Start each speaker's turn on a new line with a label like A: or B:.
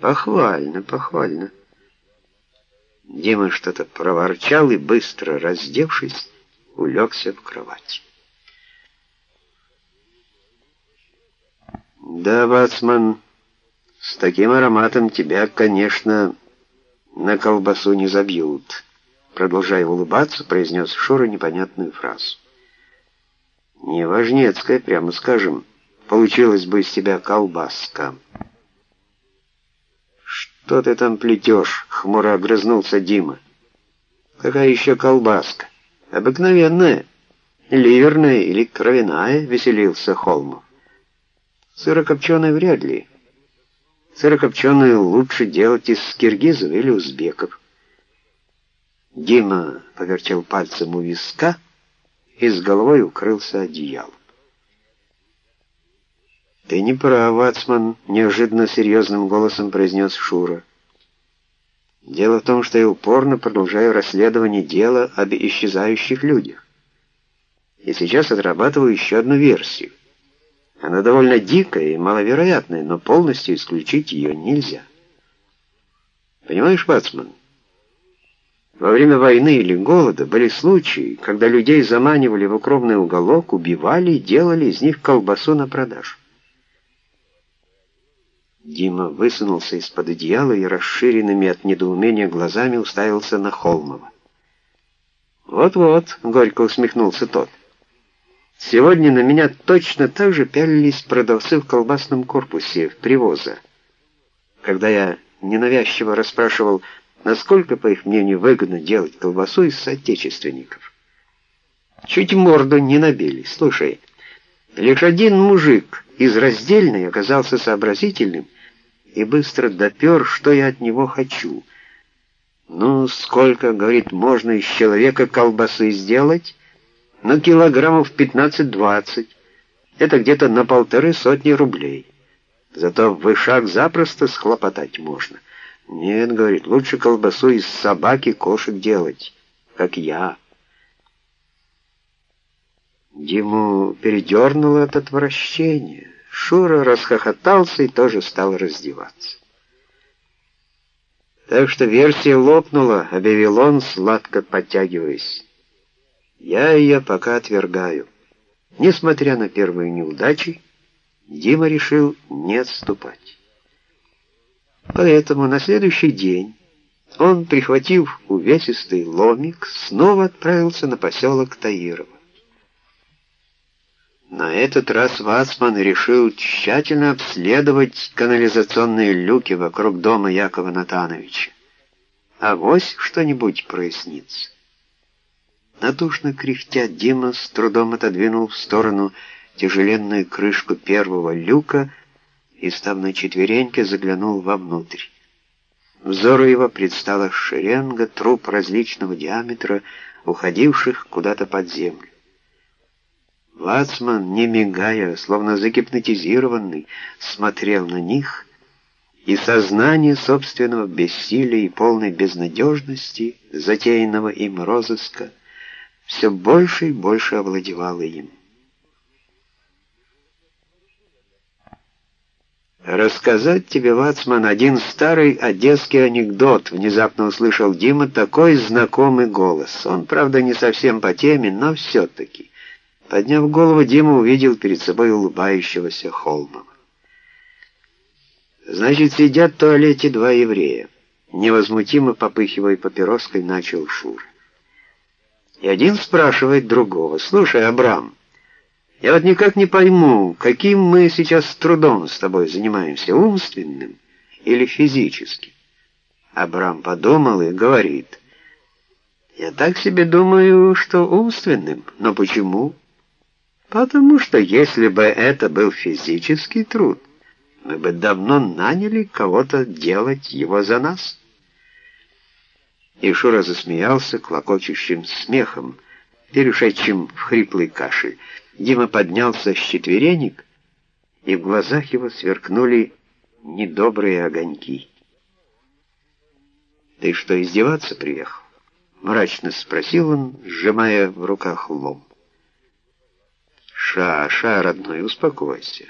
A: Похвально, похвально. Дима что-то проворчал и, быстро раздевшись, улегся в кровать. «Да, Вацман, с таким ароматом тебя, конечно, на колбасу не забьют», продолжая улыбаться, произнес Шура непонятную фразу. «Неважнецкая, прямо скажем, получилась бы из тебя колбаска». «Что ты там плетешь?» — хмуро огрызнулся Дима. «Какая еще колбаска? Обыкновенная, ливерная или кровяная?» — веселился Холмов. «Сырокопченая вряд ли. Сырокопченую лучше делать из киргизов или узбеков». Дима повертел пальцем у виска и с головой укрылся одеялом. «Ты не прав, Вацман», — неожиданно серьезным голосом произнес Шура. «Дело в том, что я упорно продолжаю расследование дела об исчезающих людях. И сейчас отрабатываю еще одну версию. Она довольно дикая и маловероятная, но полностью исключить ее нельзя. Понимаешь, Вацман, во время войны или голода были случаи, когда людей заманивали в укромный уголок, убивали и делали из них колбасу на продажу. Дима высунулся из-под одеяла и расширенными от недоумения глазами уставился на Холмова. «Вот-вот», — горько усмехнулся тот, — «сегодня на меня точно так же пялились продавцы в колбасном корпусе в привоза. Когда я ненавязчиво расспрашивал, насколько, по их мнению, выгодно делать колбасу из соотечественников. Чуть морду не набили. Слушай, лишь один мужик из раздельной оказался сообразительным и быстро допер, что я от него хочу. «Ну, сколько, — говорит, — можно из человека колбасы сделать? Ну, килограммов 15-20. Это где-то на полторы сотни рублей. Зато в вышах запросто схлопотать можно. Нет, — говорит, — лучше колбасу из собаки кошек делать, как я». Диму передернуло от отвращения. Шура расхохотался и тоже стал раздеваться. Так что версия лопнула, объявил он, сладко подтягиваясь. Я ее пока отвергаю. Несмотря на первые неудачи, Дима решил не отступать. Поэтому на следующий день он, прихватив увесистый ломик, снова отправился на поселок Таирово. На этот раз Вацман решил тщательно обследовать канализационные люки вокруг дома Якова Натановича. А вось что-нибудь прояснится. Натушно кряхтя, Дима с трудом отодвинул в сторону тяжеленную крышку первого люка и, став на четвереньке, заглянул вовнутрь. Взору его предстала шеренга труб различного диаметра, уходивших куда-то под землю. Вацман, не мигая, словно загипнотизированный, смотрел на них, и сознание собственного бессилия и полной безнадежности, затеянного им розыска, все больше и больше овладевало им. «Рассказать тебе, Вацман, один старый одесский анекдот», — внезапно услышал Дима такой знакомый голос. Он, правда, не совсем по теме, но все-таки. Подняв голову, Дима увидел перед собой улыбающегося Холмова. «Значит, сидят в туалете два еврея», — невозмутимо попыхивая папироской, начал Шур. И один спрашивает другого, «Слушай, Абрам, я вот никак не пойму, каким мы сейчас трудом с тобой занимаемся, умственным или физическим?» Абрам подумал и говорит, «Я так себе думаю, что умственным, но почему?» Потому что если бы это был физический труд, мы бы давно наняли кого-то делать его за нас. И Шура засмеялся клокочущим смехом, перешедшим в хриплый кашель. Дима поднялся с четверенек, и в глазах его сверкнули недобрые огоньки. «Ты что, издеваться приехал?» — мрачно спросил он, сжимая в руках лом. Ша, Ша, родной, успокойся.